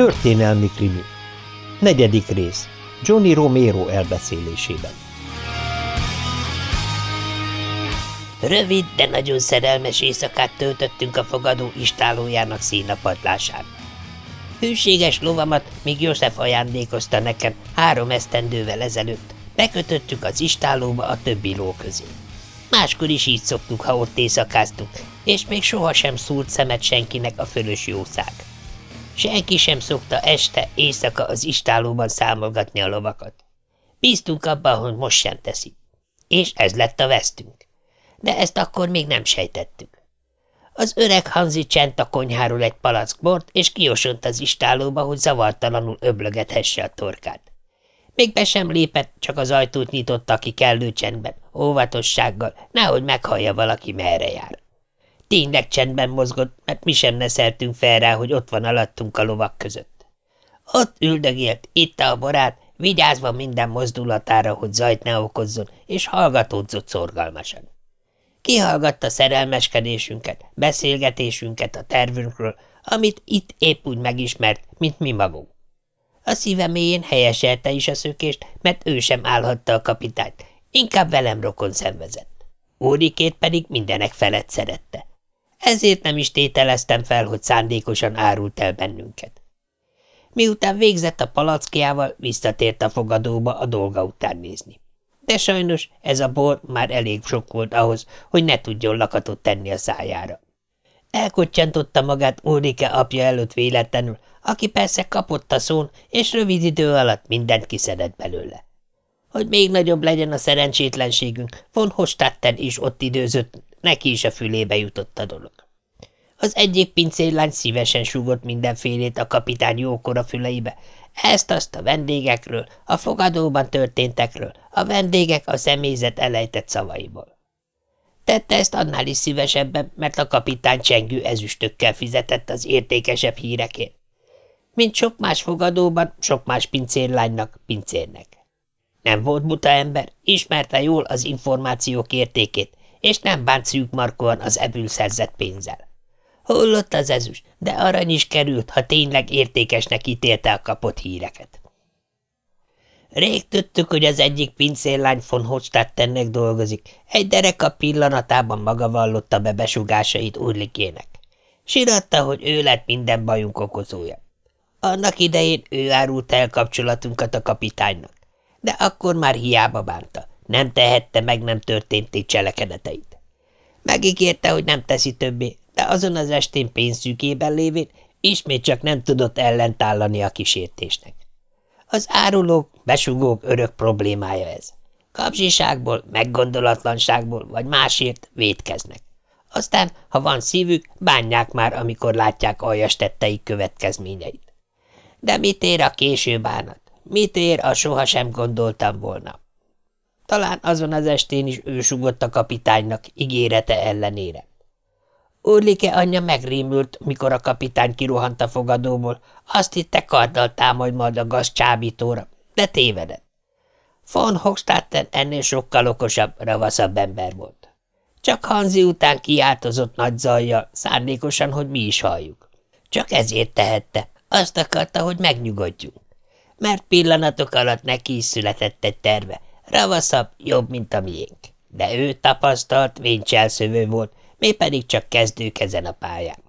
Történelmi krimi Negyedik rész Johnny Romero elbeszélésében Rövid, de nagyon szerelmes éjszakát töltöttünk a fogadó istálójának színapadlásán. Hűséges lovamat, míg József ajándékozta nekem három esztendővel ezelőtt, bekötöttük az istálóba a többi ló közé. Máskor is így szoktuk, ha ott éjszakáztunk, és még sohasem szúrt szemet senkinek a fölös jószág. Senki sem szokta este, éjszaka az istálóban számolgatni a lovakat. Bíztunk abban, hogy most sem teszi. És ez lett a vesztünk. De ezt akkor még nem sejtettük. Az öreg Hanzi csent a konyháról egy palack bort, és kiosont az istálóba, hogy zavartalanul öblögethesse a torkát. Még be sem lépett, csak az ajtót nyitotta ki kellő csendben, óvatossággal, nehogy meghallja valaki, merre jár. Tényleg csendben mozgott, mert mi sem neszeltünk fel rá, hogy ott van alattunk a lovak között. Ott üldögélt, itt a borát, vigyázva minden mozdulatára, hogy zajt ne okozzon, és hallgatódzott szorgalmasan. Kihallgatta szerelmeskedésünket, beszélgetésünket a tervünkről, amit itt épp úgy megismert, mint mi magunk. A szíve mélyén helyeselte is a szökést, mert ő sem állhatta a kapitányt, inkább velem rokon szenvezett. Órikét pedig mindenek felett szerette. Ezért nem is tételeztem fel, hogy szándékosan árult el bennünket. Miután végzett a palackjával, visszatért a fogadóba a dolga után nézni. De sajnos ez a bor már elég sok volt ahhoz, hogy ne tudjon lakatot tenni a szájára. Elkottyantotta magát Ulrike apja előtt véletlenül, aki persze kapott a szón, és rövid idő alatt mindent kiszedett belőle. Hogy még nagyobb legyen a szerencsétlenségünk, von Hostatten is ott időzött, neki is a fülébe jutott a dolog. Az egyik pincérlány szívesen súgott mindenfélét a kapitány jókora füleibe, ezt-azt a vendégekről, a fogadóban történtekről, a vendégek a személyzet elejtett szavaiból. Tette ezt annál is szívesebben, mert a kapitány csengő ezüstökkel fizetett az értékesebb hírekért. Mint sok más fogadóban, sok más pincérlánynak, pincérnek. Nem volt buta ember, ismerte jól az információk értékét, és nem bánt szűk markóan az ebből szerzett pénzzel. Hullott az ezüst, de arany is került, ha tényleg értékesnek ítélte a kapott híreket. Rég tudtuk, hogy az egyik pincérlány von Hochstadtennek dolgozik, egy dereka pillanatában maga vallotta be besugásait Urlikének. Siratta, hogy ő lett minden bajunk okozója. Annak idején ő árult el kapcsolatunkat a kapitánynak, de akkor már hiába bánta, nem tehette meg nem történti cselekedeteit. Megígérte, hogy nem teszi többé, de azon az estén pénzszűkében lévén ismét csak nem tudott ellentállani a kísértésnek. Az árulók, besugók örök problémája ez. Kapzsiságból, meggondolatlanságból vagy másért védkeznek. Aztán, ha van szívük, bánják már, amikor látják aljas tetteik következményeit. De mit ér a késő bánat? Mit ér a sohasem gondoltam volna? Talán azon az estén is ő a kapitánynak ígérete ellenére. Urlike anyja megrémült, mikor a kapitány kirohant a fogadóból. Azt hitte karddal támadj majd a gaz csábítóra, de tévedett. Von Hochstatten ennél sokkal okosabb, ravaszabb ember volt. Csak Hanzi után kiáltozott nagy zajjal, szándékosan, hogy mi is halljuk. Csak ezért tehette. Azt akarta, hogy megnyugodjunk. Mert pillanatok alatt neki is született egy terve. Ravaszabb, jobb, mint a miénk. De ő tapasztalt, véncselszövő volt, mi pedig csak kezdők ezen a pályán.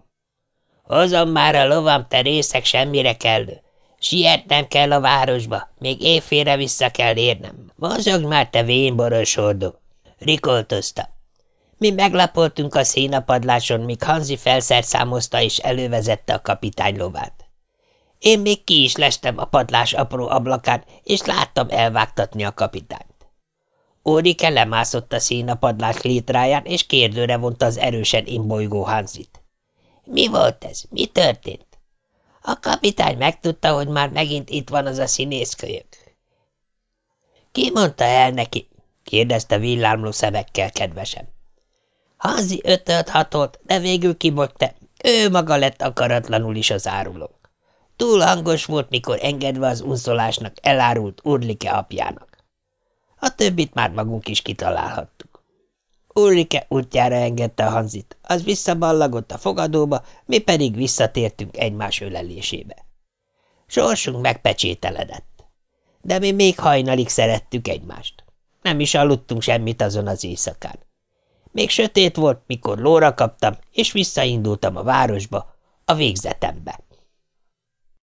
Hozom már a lovam, te részek semmire kellő. Sietnem kell a városba, még éjfélre vissza kell érnem. Mozog már, te vén borosordó! Rikoltozta. Mi meglapoltunk a színapadláson, míg Hanzi felszerszámozta és elővezette a kapitány lovát. Én még ki is lestem a padlás apró ablakán, és láttam elvágtatni a kapitányt. Órike lemászott a színapadlás létráján, és kérdőre vonta az erősen imbolygó Hanzit. Mi volt ez? Mi történt? A kapitány megtudta, hogy már megint itt van az a színészkölyök. Ki mondta el neki? kérdezte villámló szemekkel kedvesen. Hanzi ötölt hatolt, de végül kibogta. Ő maga lett akaratlanul is az árulónk. Túl hangos volt, mikor engedve az unszolásnak elárult Urlike apjának. A többit már magunk is kitalálhattuk. Ulrike útjára engedte a Hanzit, az visszaballagott a fogadóba, mi pedig visszatértünk egymás ölelésébe. Sorsunk megpecsételedett. De mi még hajnalig szerettük egymást. Nem is aludtunk semmit azon az éjszakán. Még sötét volt, mikor lóra kaptam, és visszaindultam a városba, a végzetembe.